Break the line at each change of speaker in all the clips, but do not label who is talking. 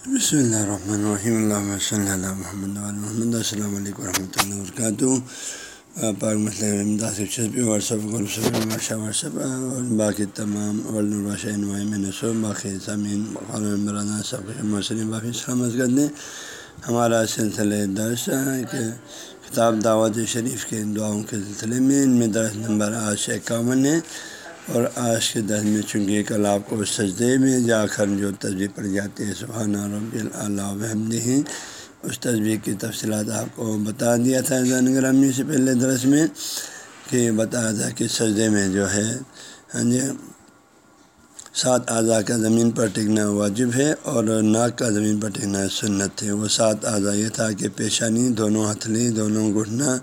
بسم اللہ الرحمن الرحیم اللہ صلی اللہ محمد محمد السلام علیکم ورحمۃ اللہ وبرکاتہ پاک مسئلہ واٹسپ ورثہ واٹسپ اور باقی تمام باقی زمین مولانا سب مسلم باقی سلامت کر دیں ہمارا سلسلہ درس کہ کتاب دعوت شریف کے دعاؤں کے سلسلے میں ان میں درس نمبر آج اکاون ہے اور آج کے دس میں چونکہ کل آپ کو سجدے میں جا کر جو تصویر پڑ جاتی ہے سبحانہ رب اللہ وحمد اس تصویر کی تفصیلات آپ کو بتا دیا تھا زین گرامی سے پہلے درس میں کہ بتایا تھا کہ سجدے میں جو ہے ہاں جی سات اعضاء کا زمین پر ٹکنا واجب ہے اور ناک کا زمین پر ٹکنا سنت ہے۔ وہ سات اعضاء یہ تھا کہ پیشانی، دونوں ہتھلی، دونوں گھٹنا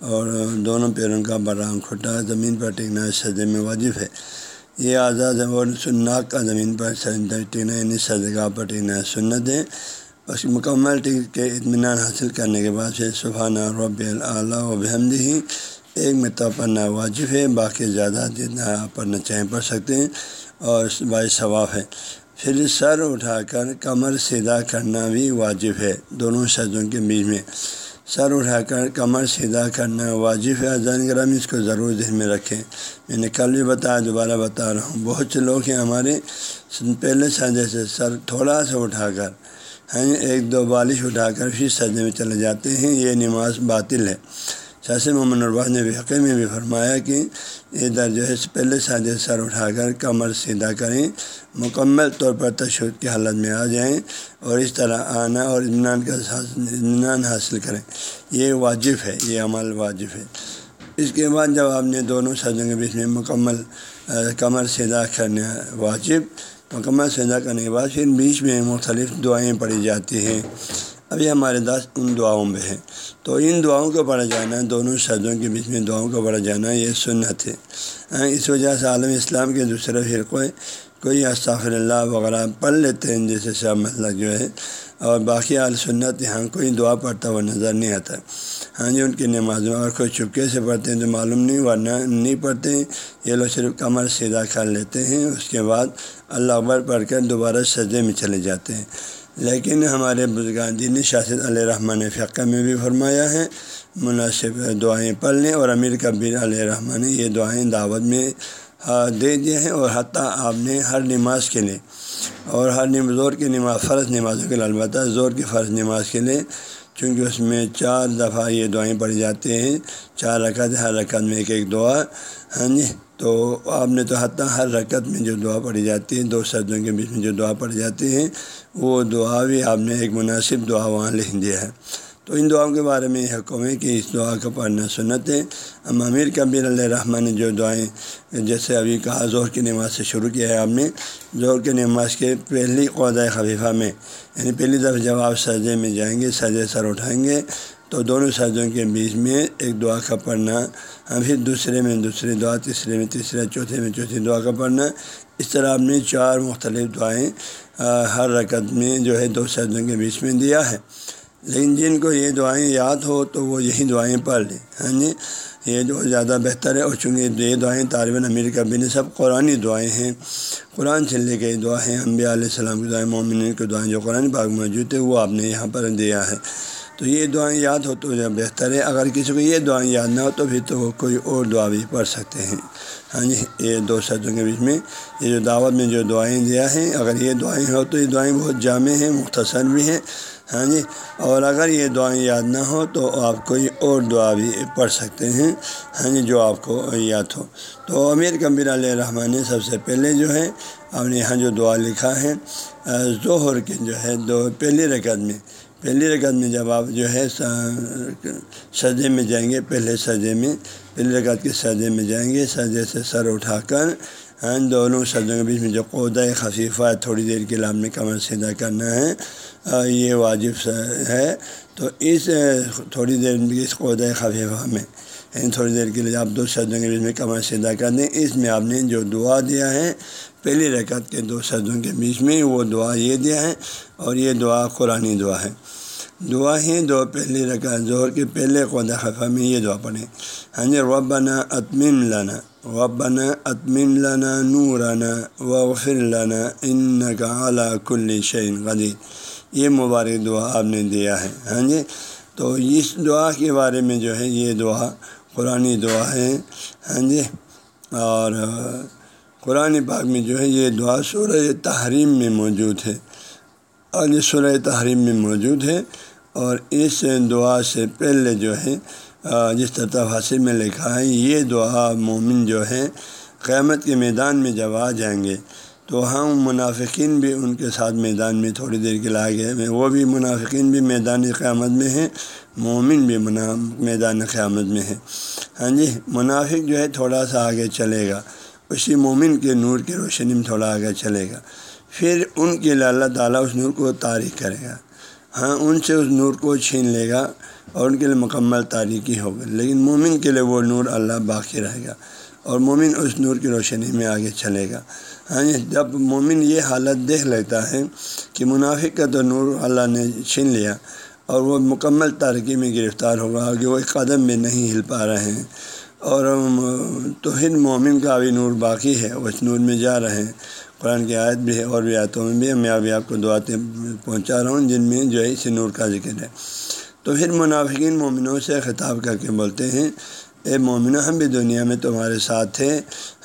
اور دونوں پیروں کا برآں کھٹا زمین پر ٹکنا سجدے میں واجب ہے۔ یہ آزاد ہے اور ناک کا زمین پر ٹکنا یعنی سجگاہ پر ٹکنا سنت ہے۔ اس مکمل ٹک کے اطمینان حاصل کرنے کے بعد پھر سبحانہ رب اللہ و بحمد ہی ایک مرتبہ پڑھنا واجب ہے۔ باقی زیادہ جتنا آپ پڑھنا چاہیں پڑھ سکتے ہیں اور باعث ثواف ہے۔ پھر سر اٹھا کر کمر سیدھا کرنا بھی واجب ہے۔ دونوں سجوں کے بیچ میں۔ سر اٹھا کر کمر سیدھا کرنا واجب ہے۔ اذان گرام اس کو ضرور ذہن میں رکھیں۔ میں نے کل بھی بتایا، دوبارہ بتا رہا ہوں۔ بہت سے لوگ ہیں ہمارے، پہلے سجدے سے سر تھوڑا سا اٹھا کر، ہیں، ایک دو بالش اٹھا کر پھر سجدے میں چلے جاتے ہیں۔ یہ نماز باطل ہے۔ شاہ محمد الباز نے بھی میں بھی فرمایا کہ ادھر جو ہے پہلے سادے سر اٹھا کر کمر سیدھا کریں، مکمل طور پر تشدد کی حالت میں آ جائیں اور اس طرح آنا اور اطمینان کا اطمینان حاصل کریں۔ یہ واجب ہے، یہ عمل واجب ہے۔ اس کے بعد جب آپ نے دونوں سجوں کے بیچ میں مکمل کمر سیدھا کرنا واجب، مکمل سیدھا کرنے کے بعد پھر بیچ میں مختلف دعائیں پڑھی جاتی ہیں۔ ابھی ہمارے داس ان دعاؤں میں ہے تو ان دعاؤں کو پڑھا جانا، دونوں شدوں کے بیچ میں دعاؤں کو پڑھا جانا، یہ سنت ہے۔ ہاں، اس وجہ سے عالم اسلام کے دوسرے فرقے کوئی استغفر اللہ وغیرہ پڑھ لیتے ہیں، جیسے شاہ مسئلہ جو ہے۔ اور باقی عال سنت یہاں کوئی دعا پڑھتا ہوا نظر نہیں آتا۔ ہاں جی ان کی نمازوں اور کوئی چپکے سے پڑھتے ہیں تو معلوم نہیں، ورنہ نہیں پڑھتے۔ ہیں یہ لوگ صرف کمر سیدھا کر لیتے ہیں، اس کے بعد اللہ اکبر پڑھ کر دوبارہ سجدے میں چلے جاتے ہیں۔ لیکن ہمارے بزرگان جی دین شاست علیہ رحمٰن فقہ میں بھی فرمایا ہے، مناسب دعائیں پڑھ لیں اور امیر کبیر علیہ رحمٰن نے یہ دعائیں دعوت میں دے دیے ہیں اور حتیٰ آپ نے ہر نماز کے لیے، اور ہر زور کی نماز، فرض نمازوں کے لیے، البتہ زور کی فرض نماز کے لیے، چونکہ اس میں چار دفعہ یہ دعائیں پڑھی جاتی ہیں، چار رکعت، ہر رکعت میں ایک ایک دعا ہاں جی؟ تو آپ نے تو حتیٰ ہر رکعت میں جو دعا پڑھی جاتی ہے دو سردوں کے بیچ میں جو دعا پڑھی جاتی ہیں، وہ دعا بھی آپ نے ایک مناسب دعا وہاں لکھ دیا ہے۔ تو ان دعاؤں کے بارے میں یہ حکم ہے کہ اس دعا کا پڑھنا سنت ہے۔ ام امیر کبیر علیہ رحمٰن نے جو دعائیں، جیسے ابھی کہا زور کی نماز سے شروع کیا ہے آپ نے۔ زور کی نماز کے پہلی قوضۂ خفیفہ میں یعنی پہلی دفعہ جب آپ سجدے میں جائیں گے سجے سر اٹھائیں گے تو دونوں سجدوں کے بیچ میں ایک دعا کا پڑھنا ہاں پھر دوسرے میں دوسری دعا، تیسرے میں تیسرا، چوتھے میں چوتھی دعا کا پڑھنا۔ اس طرح آپ نے چار مختلف دعائیں ہر رکعت میں جو ہے دو سجدوں کے بیچ میں دیا ہے۔ لیکن جن کو یہ دعائیں یاد ہو تو وہ یہی دعائیں پڑھ لیں۔ ہاں جی؟ یہ جو زیادہ بہتر ہے اور چونکہ یہ دعائیں طالباً امیر کبھی نے سب قرآن دعائیں ہیں۔ قرآن سے لے کے دعائیں انبیاء علیہ السلام کی دعائیں مومن کی دعائیں جو قرآن پاک موجود ہے، وہ آپ نے یہاں پر دیا ہے۔ تو یہ دعائیں یاد ہو تو بہتر ہے۔ اگر کسی کو یہ دعائیں یاد نہ ہو تو پھر تو وہ کوئی اور دعا بھی پڑھ سکتے ہیں۔ ہاں جی یہ دو سطحوں کے بیچ میں یہ جو دعوت میں جو دعائیں دیا ہیں، اگر یہ دعائیں ہو تو یہ دعائیں بہت جامع ہیں، مختصر بھی ہیں۔ ہاں جی اور اگر یہ دعائیں یاد نہ ہو تو آپ کوئی اور دعا بھی پڑھ سکتے ہیں۔ ہاں جی جو آپ کو یاد ہو۔ تو امیر کبیر علیہ الرحمٰن نے سب سے پہلے جو ہے آپ نے یہاں جو دعا لکھا ہے ظہر کے جو ہے، دو، پہلی رکعت میں پہلی رکعت میں جب آپ جو ہے سجے میں جائیں گے، پہلے سجے میں، پہلی رکعت کے سجے میں جائیں گے سجے سے سر اٹھا کر ہاں دونوں سجوں کے بیچ میں جو قودۂ خفیفہ ہے تھوڑی دیر کے لیے آپ نے کمر سیدھا کرنا ہے یہ واجب ہے۔ تو اس تھوڑی دیر اس قودۂ خفیفہ میں یعنی تھوڑی دیر کے لیے آپ دو سجوں کے بیچ میں کمر سیدھا کر دیں۔ اس میں آپ نے جو دعا دیا ہے پہلی رکعت کے دو سجوں کے بیچ میں وہ دعا یہ دیا ہے اور یہ دعا قرآن دعا ہے۔ دعا ہی دو پہلی رکعت زہر کے پہلے قود خفہ میں یہ دعا پڑھیں۔ ہاں جی ربنا اطمین لانا ربنا اطمین لانا نورانا وغفر لانا ان کا اعلیٰ کل شعین غدیر یہ مبارک دعا آپ نے دیا ہے۔ ہاں جی تو اس دعا کے بارے میں جو ہے یہ دعا قرآن دعا ہے۔ ہاں جی اور قرآن پاک میں جو ہے یہ دعا سورہ تحریم میں موجود ہے۔ اور یہ سورہ تحریم میں موجود ہے اور اس دعا سے پہلے جو ہے جس طرح حاصل میں لکھا ہے، یہ دعا مومن جو ہے قیامت کے میدان میں جب آ جائیں گے، تو ہم منافقین بھی ان کے ساتھ میدان میں تھوڑی دیر کے لائے گئے وہ بھی منافقین بھی میدان قیامت میں ہیں، مومن بھی میدان قیامت میں ہے ہاں جی منافق جو ہے تھوڑا سا آگے چلے گا۔ اسی مومن کے نور کی روشنی میں تھوڑا آگے چلے گا۔ پھر ان کے لیے اللہ تعالیٰ اس نور کو تاریخ کرے گا۔ ہاں ان سے اس نور کو چھین لے گا اور ان کے لیے مکمل تاریخی ہوگا۔ لیکن مومن کے لیے وہ نور اللہ باقی رہے گا اور مومن اس نور کی روشنی میں آگے چلے گا۔ ہاں جب مومن یہ حالت دیکھ لیتا ہے کہ منافق کا تو نور اللہ نے چھین لیا اور وہ مکمل ترقی میں گرفتار ہوگا کہ وہ ایک قدم میں نہیں ہل پا رہے ہیں۔ اور تو مومن کا بھی نور باقی ہے اس نور میں جا رہے ہیں۔ قرآن کی آیت بھی ہے، اور بھی آیتوں میں بھی میں ابھی آپ کو دعاتیں پہنچا رہا ہوں، جن میں جو ہے اس نور کا ذکر ہے۔ تو پھر منافقین مومنوں سے خطاب کر کے بولتے ہیں، اے مومن ہم بھی دنیا میں تمہارے ساتھ تھے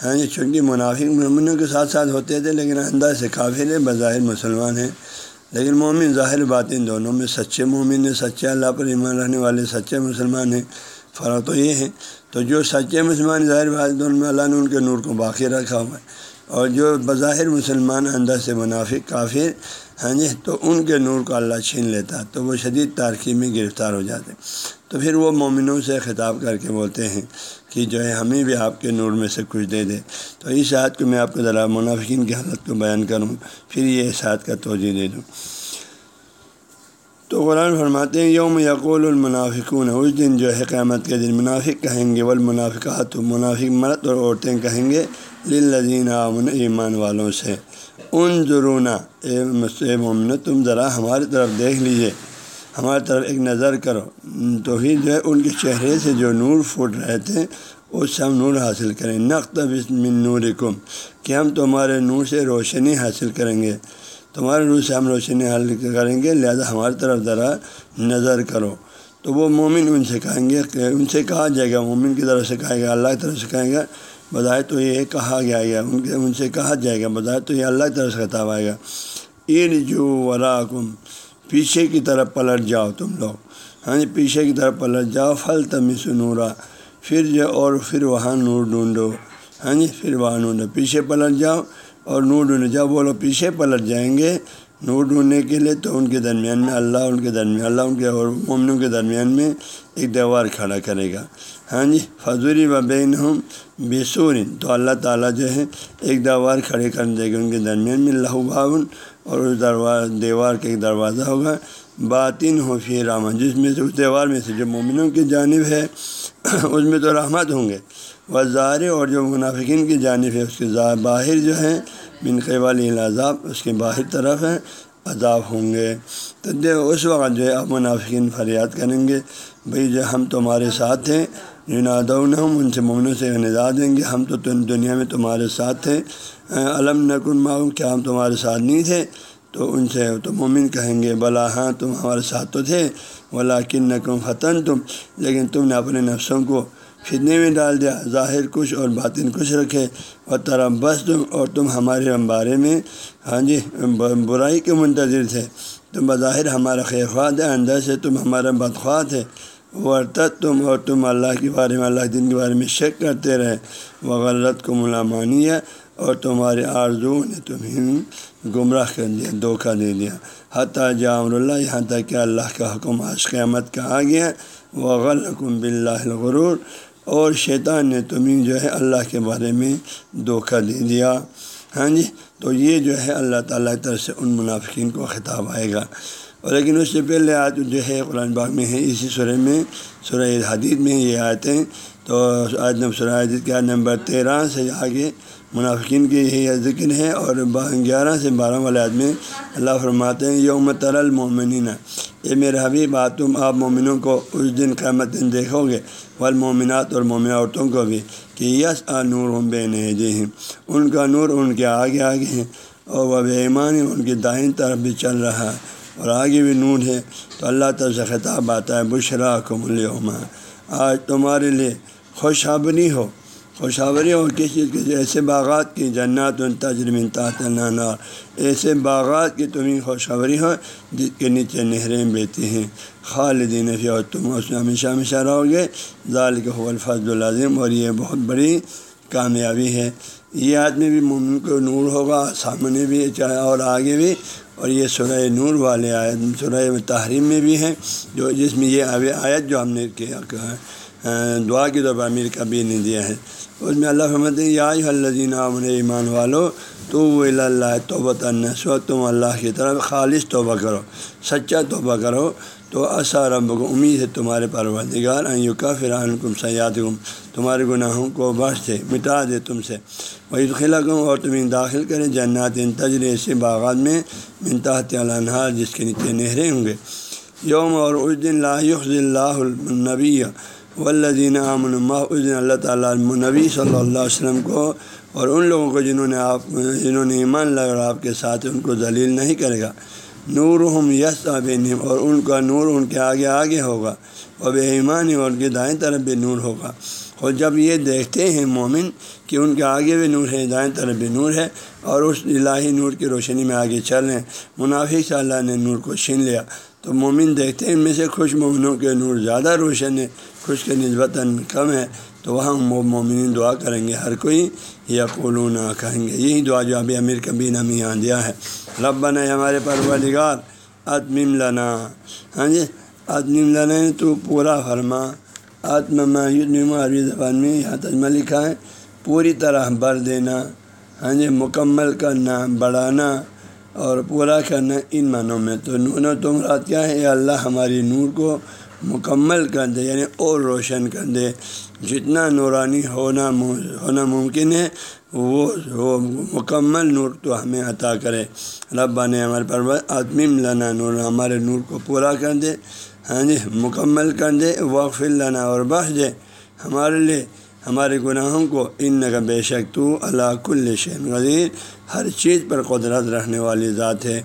ہاں جی، چونکہ منافق مومنوں کے ساتھ ساتھ ہوتے تھے، لیکن انداز سے کافی ہے بظاہر مسلمان ہیں۔ لیکن مومن ظاہر بات ان دونوں میں سچے مومن ہیں، سچے اللہ پر ایمان رہنے والے، سچے مسلمان ہیں۔ فرق تو یہ ہے۔ تو جو سچے مسلمان ظاہر بات میں اللہ نے ان کے نور کو باقی رکھا ہوا ہے۔ اور جو بظاہر مسلمان اندر سے منافق، کافر ہاں جی تو ان کے نور کو اللہ چھین لیتا تو وہ شدید تارکی میں گرفتار ہو جاتے تو پھر وہ مومنوں سے خطاب کر کے بولتے ہیں کہ جو ہے، ہمیں بھی آپ کے نور میں سے کچھ دے دے۔ تو اس حادث کو میں آپ کو ذرا منافقین کی حالت کو بیان کروں۔ پھر یہ اس حادث کا توجہ دے دوں۔ تو قرآن فرماتے ہیں، یوم یقول المنافقون، اس دن جو ہے قیامت کے دن منافق کہیں گے، والمنافقات منافق مرد اور عورتیں کہیں گے، للذین آمن ایمان والوں سے۔ ان ضرورہ اے مومن تم ذرا ہماری طرف دیکھ لیجیے ہماری طرف ایک نظر کرو۔ تو پھر جو ہے ان کے چہرے سے جو نور پھوٹ رہے تھے، اس سے ہم نور حاصل کریں۔ نقط من نور کہ ہم تمہارے نور سے روشنی حاصل کریں گے۔ تمہارے نور سے ہم روشنی حاصل کریں گے، لہذا ہماری طرف ذرا نظر کرو۔ تو وہ مومن ان سے کہیں گے کہ ان سے کہا جائے گا، مومن کی طرف سے کہے گا، اللہ کی طرف سے کہیں گا، بظاہر تو یہ کہا گیا گیا ان کے ان سے کہا جائے گا، بظاہر تو یہ اللہ کی طرف سے خطاب آئے گا۔ ار جو ورا کم پیچھے کی طرف پلٹ جاؤ تم لوگ۔ ہاں جی پیچھے کی طرف پلٹ جاؤ پھل تمس نورا۔ پھر جو اور پھر وہاں نور ڈھونڈو۔ ہاں جی پھر وہاں ڈھونڈو۔ پیچھے پلٹ جاؤ اور نور ڈھونڈو جب وہ لوگ پیچھے پلٹ جائیں گے، نور ڈھونڈنے کے لیے تو ان کے درمیان میں اللہ، ان کے درمیان اللہ، ان کے اور مومنوں کے درمیان میں ایک دیوار کھڑا کرے گا۔ ہاں جی فضوری و بین ہوں بےسور تو اللہ تعالیٰ جو ہے ایک دیوار کھڑے کر دے گا، ان کے درمیان میں لہو باون اور اس درواز دیوار کا ایک دروازہ ہوگا۔ باطن ہو فی رحمت، جس میں سے، اس دیوار میں سے جو مومنوں کی جانب ہے، اس میں تو رحمت ہوں گے۔ وہ ظاہر اور جو منافقین کی جانب ہے، اس کے باہر جو ہے من والی العذاب، اس کے باہر طرف ہے عذاب ہوں گے۔ تو اس وقت جو ہے آپ منافقین فریاد کریں گے، بھئی جو ہم تمہارے ساتھ ہیں نادون ہم ان سے مومنوں سے ندا دیں گے، ہم تو دنیا میں تمہارے ساتھ تھے علم نقن معاون کیا ہم تمہارے ساتھ نہیں تھے؟ تو ان سے تو مومن کہیں گے، بلا ہاں تم ہمارے ساتھ تو تھے بلا کن نقم فتن تم لیکن تم نے اپنے نفسوں کو فتنے میں ڈال دیا، ظاہر کچھ اور باطن کچھ رکھے۔ اور طرح بس تم اور تم ہمارے بارے میں ہاں جی برائی کے منتظر تھے۔ تم بظاہر ہمارا خیفات ہے اندر سے تم ہمارا بدخواہ ہے ورتت تم اور تم اللہ کے بارے میں، اللہ دن کے بارے میں شک کرتے رہے۔ وہ غلط کو ملامانی ہے اور تمہارے آرزو نے تمہیں گمراہ کر دیا، دھوکہ دے دیا۔ حتیٰ جام اللہ، یہاں تک کہ اللہ کا حکم آج قیامت کا آ گیا۔ وہ غلقم بلّہ غرور اور شیطان نے تمہیں جو ہے اللہ کے بارے میں دھوکہ دے دیا۔ ہاں جی؟ تو یہ جو ہے اللہ تعالیٰ کی طرف سے ان منافقین کو خطاب آئے گا۔ اور لیکن اس سے پہلے آج جو ہے قرآن باغ میں ہے، اسی سورہ میں، سورہ حدید میں یہ آتے ہیں تو آج سورہ حدید کے نمبر تیرہ سے آگے منافقین کی یہی ذکر ہے اور گیارہ سے بارہ والے آدمی اللہ فرماتے ہیں، یوم تر المومنین یہ میرے حبیب تم آپ مومنوں کو اس دن قیامت دن دیکھو گے والمومنات اور مومن عورتوں کو بھی، کہ یس آ نور ہم بے نجے ہیں ان کا نور ان کے آگے آگے ہیں اور وہ بے ایمان ان کی دائیں طرف بھی چل رہا ہے۔ اور آگے بھی نور ہے، تو اللہ تعالیٰ سے خطاب آتا ہے بشرا کم آج تمہارے لیے خوشحبری ہو۔ خوشحبری ہو کس چیز کی؟ ایسے باغات کی، جنات ان تجرم تاطنا ایسے باغات کی تمہیں خوشخبری ہو، جس کے نیچے نہریں بیتی ہیں۔ خالدین فی اور تم اس میں ہمیشہ ہمیشہ رہو گے۔ ظال کے الفضل العظیم، اور یہ بہت بڑی کامیابی ہے۔ یہ آدمی بھی مومن کو نور ہوگا، سامنے بھی چاہے اور آگے بھی۔ اور یہ سورہ نور والے آیت، سورہ تحریم میں بھی ہیں، جو جس میں یہ آیت جو ہم نے کیا دعا کی طور پر امیر کبیر نے دیا ہے۔ اس میں اللہ فرمت یا الزین عامن ایمان والو تو وہ اللہ توبۃ النسو تم اللہ کی طرف خالص توبہ کرو، سچا توبہ کرو۔ تو اثر رب کو امید ہے تمہارے پروردگار کا فران کم گم تمہارے گناہوں کو بخش دے، مٹا دے تم سے۔ وہی خلا گوں اور تمہیں داخل کرے جنات ان تجرے سے باغات میں منتاحت علنہار جس کے نیچے نہریں ہوں گے۔ یوم اور اس دن لا اللہ النبی۔ والذین امن اس دن اللہ تعالیٰ نبی صلی اللہ علیہ وسلم کو اور ان لوگوں کو جنہوں نے آپ، جنہوں نے ایمان لگا آپ کے ساتھ ان کو ذلیل نہیں کرے گا۔ نور ہم یس اور ان کا نور ان کے آگے آگے ہوگا۔ اور بے ایمان اور ان کے دائیں طرف بھی نور ہوگا۔ اور جب یہ دیکھتے ہیں مومن کہ ان کے آگے بھی نور ہے دائیں طرف بھی نور ہے اور اس الہی نور کی روشنی میں آگے چل رہے ہیں۔ منافق سے اللہ نے نور کو چھین لیا۔ تو مومن دیکھتے ہیں ان میں سے خوش مومنوں کے نور زیادہ روشن ہے خوش کے نسبتاً کم ہے تو وہاں مومن دعا کریں گے، ہر کوئی یا قولون کہیں گے، یہی دعا جو ابھی امیر کبھی نمی یہاں دیا ہے۔ رب بنا ہمارے پروردگار عدم لنا۔ ہاں جی عدم لنا تو پورا فرما۔ آتم عربی زبان میں یہاں تجمہ لکھا ہے، پوری طرح بھر دینا ہاں جی مکمل کرنا، بڑھانا اور پورا کرنا ان معنوں میں۔ تو نون و تمرات کیا ہے؟ اللہ، ہماری نور کو مکمل کر دے یعنی اور روشن کر دے جتنا نورانی ہونا ہونا ممکن ہے، وہ وہ مکمل نور تو ہمیں عطا کرے۔ ربا نے ہمارے پر عدم لنا نور، ہمارے نور کو پورا کر دے ہاں جی مکمل کر دے وقف لنا اور بخش دے۔ ہمارے لیے، ہمارے گناہوں کو ان کا بے شک تو اللہ کل شین غذیر ہر چیز پر قدرت رکھنے والی ذات ہے۔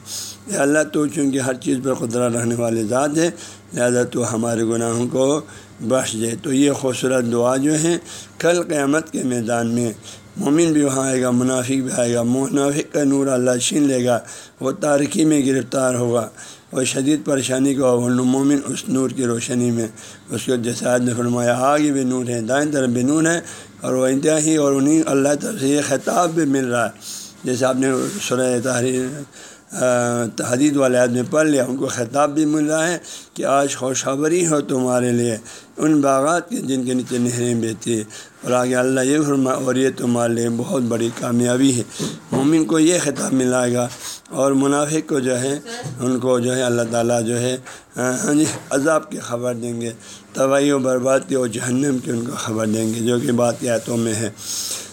اللہ تو چونکہ ہر چیز پر قدرت رکھنے والی ذات ہے لہذا تو ہمارے گناہوں کو بخش دے۔ تو یہ خوبصورت دعا جو ہے کل قیامت کے میدان میں مومن بھی وہاں آئے گا، منافق بھی آئے گا۔ منافق کا نور اللہ چھین لے گا، وہ تارکی میں گرفتار ہوگا۔ اور شدید پریشانی کو مومن اس نور کی روشنی میں اس کو جیسے نے فرمایا، آگے بھی نور ہے دائیں طرف بھی نور ہے اور وہ انتہائی اور انہیں اللہ طرف سے یہ خطاب بھی مل رہا ہے۔ جیسے آپ نے سرح تحریر تحدید والے آدمی پڑھ لیا، ان کو خطاب بھی مل رہا ہے کہ آج خوشخبری ہو تمہارے لیے، ان باغات کے، جن کے نیچے نہریں بیتی ہے اور آگے اللہ یہ فرما اور یہ تمہارے لیے بہت بڑی کامیابی ہے۔ مومن کو یہ خطاب ملائے گا، اور منافق کو جو ہے، ان کو جو ہے اللہ تعالیٰ جو ہے ہاں جی، عذاب کی خبر دیں گے۔ طوائی و برباد کی اور جہنم کی ان کو خبر دیں گے، جو کہ بات آیتوں میں ہے۔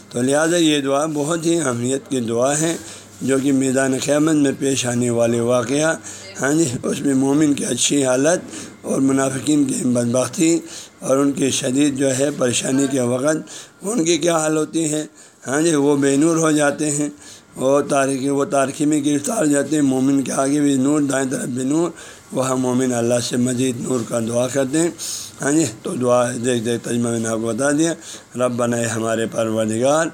تو لہٰذا یہ دعا بہت ہی اہمیت کی دعا ہے۔ جو کہ میدان قیامت میں پیش آنے والے واقعہ ہاں جی اس میں مومن کی اچھی حالت اور منافقین کی بدبختی اور ان کی شدید جو ہے پریشانی کے وقت ان کی کیا حال ہوتی ہے؟ ہاں جی وہ بے نور ہو جاتے ہیں، وہ تاریخی وہ تاریخی میں گرفتار جاتے ہیں، مومن کے آگے بھی نور، دائیں طرف بھی نور وہ مومن اللہ سے مزید نور کا دعا کرتے ہیں۔ ہاں جی تو دعا دیکھ دیکھ تجمہ میں نے آپ کو بتا دیا۔ رب بنائے ہمارے پروردگار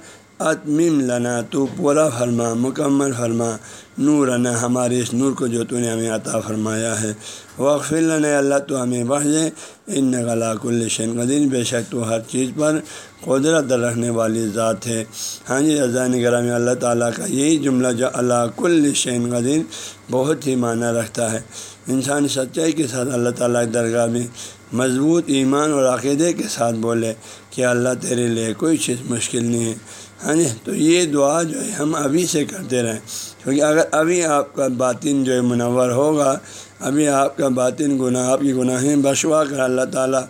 اتمیم لنا تو پورا فرما، مکمل فرما، نور انا ہمارے اس نور کو جو تو نے ہمیں عطا فرمایا ہے۔ وقف لنا اللہ تو ہمیں بخش دے ان نغلاک الشن قدین بے شک تو ہر چیز پر قدرت رکھنے والی ذات ہے۔ ہاں جی اذان گرامی اللہ تعالیٰ کا یہی جملہ جو اللہ کل شین قدین بہت ہی معنی رکھتا ہے۔ انسان سچائی کے ساتھ اللہ تعالیٰ کی درگاہ میں مضبوط ایمان اور عقیدے کے ساتھ بولے کہ اللہ تیرے لیے کوئی چیز مشکل نہیں ہے۔ ہاں جی؟ تو یہ دعا جو ہے ہم ابھی سے کرتے رہیں۔ کیونکہ اگر ابھی آپ کا باطن جو ہے منور ہوگا، ابھی آپ کا باطن گناہ، آپ کی گناہیں بشوا کر اللہ تعالیٰ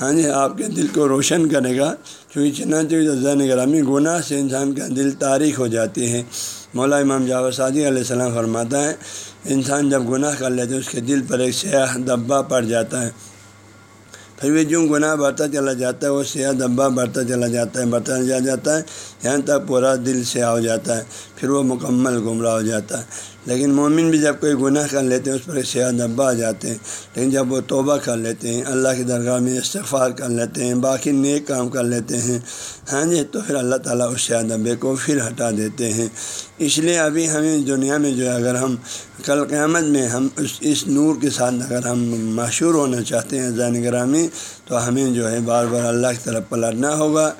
ہاں جی آپ کے دل کو روشن کرے گا۔ کیونکہ چنانچہ زین گرامی گناہ سے انسان کا دل تاریخ ہو جاتی ہے۔ مولا امام جاوید صادی علیہ السلام فرماتا ہے، انسان جب گناہ کر لیتے اس کے دل پر ایک سیاح دبا پڑ جاتا ہے۔ پھر بھی جو گناہ بڑھتا چلا جاتا ہے، وہ سیاہ دبا بڑھتا چلا جاتا ہے، بڑھتا چلا جاتا ہے۔ یعنی یہاں تک پورا دل سیاہ ہو جاتا ہے، پھر وہ مکمل گمراہ ہو جاتا ہے۔ لیکن مومن بھی جب کوئی گناہ کر لیتے ہیں، اس پر سیاہ دبا آ جاتے ہیں۔ لیکن جب وہ توبہ کر لیتے ہیں، اللہ کی درگاہ میں استغفار کر لیتے ہیں، باقی نیک کام کر لیتے ہیں۔ ہاں جی تو پھر اللہ تعالیٰ اس سیاہ دبے کو پھر ہٹا دیتے ہیں۔ اس لیے ابھی ہمیں دنیا میں جو ہے، اگر ہم کل قیامت میں ہم اس اس نور کے ساتھ اگر ہم مشہور ہونا چاہتے ہیں زین گرامی، تو ہمیں جو ہے، بار بار اللہ کی طرف پلٹنا ہوگا۔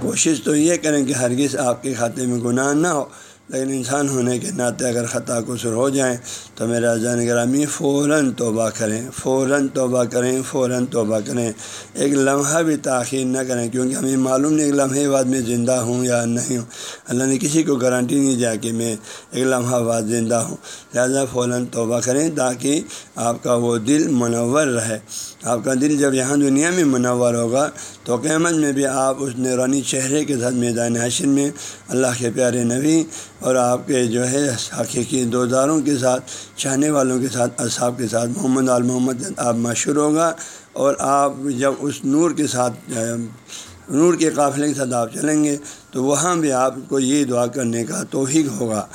کوشش تو یہ کریں کہ ہرگز آپ کے کھاتے میں گناہ نہ ہو، لیکن انسان ہونے کے ناطے اگر خطا قصر ہو جائیں تو میرا جان گرامی فوراً توبہ کریں، فوراً توبہ کریں، فوراً توبہ کریں۔ ایک لمحہ بھی تاخیر نہ کریں، کیونکہ ہمیں معلوم نہیں ایک لمحے بعد میں زندہ ہوں یا نہیں۔ ہوں اللہ نے کسی کو گارنٹی نہیں دیا کہ میں ایک لمحہ بعد زندہ ہوں۔ لہٰذا فوراً توبہ کریں تاکہ آپ کا وہ دل منور رہے۔ آپ کا دل جب یہاں دنیا میں منور ہوگا، تو قیامت میں بھی آپ اس نورانی چہرے کے ساتھ میدان حشر میں اللہ کے پیارے نبی اور آپ کے جو ہے حقیقی دوزاروں کے ساتھ، چاہنے والوں کے ساتھ، اصحاب کے ساتھ، محمد عال محمد آپ مشہور ہوگا اور آپ جب اس نور کے ساتھ، نور کے قافلے کے ساتھ آپ چلیں گے، تو وہاں بھی آپ کو یہ دعا کرنے کا توحیق ہوگا۔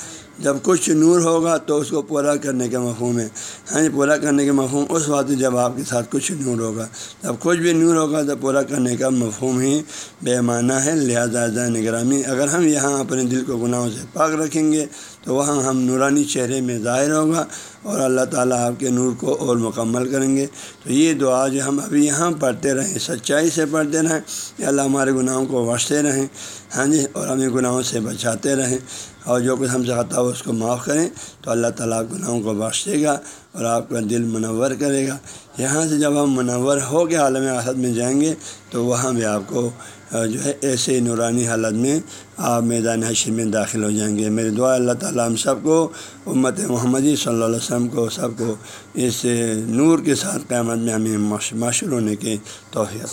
جب کچھ نور ہوگا تو اس کو پورا کرنے کا مفہوم ہے۔ ہاں پورا کرنے کا مفہوم اس وقت جب آپ کے ساتھ کچھ نور ہوگا۔ جب کچھ بھی نور ہوگا تو پورا کرنے کا مفہوم ہی بے معنی ہے، لہٰذا نگرامی اگر ہم یہاں اپنے دل کو گناہوں سے پاک رکھیں گے تو وہاں ہم نورانی چہرے میں ظاہر ہوگا اور اللہ تعالیٰ آپ کے نور کو اور مکمل کریں گے۔ تو یہ دعا جو ہم ابھی یہاں پڑھتے رہیں، سچائی سے پڑھتے رہیں یا اللہ ہمارے گناہوں کو بخشتے رہیں۔ ہاں جی اور ہمیں گناہوں سے بچاتے رہیں۔ اور جو کچھ ہم سے خطا ہو اس کو معاف کریں تو اللہ تعالیٰ آپ گناہوں کو بخشے گا اور آپ کا دل منور کرے گا۔ یہاں سے جب ہم منور ہو کے عالم احد میں جائیں گے تو وہاں بھی آپ کو جو ہے، ایسے نورانی حالت میں آپ میدان حشر میں داخل ہو جائیں گے۔ میرے دعا اللہ تعالیٰ ہم سب کو، امت محمدی صلی اللہ علیہ وسلم کو، سب کو اس نور کے ساتھ قیامت میں ہمیں مشہور ہونے کی توفیع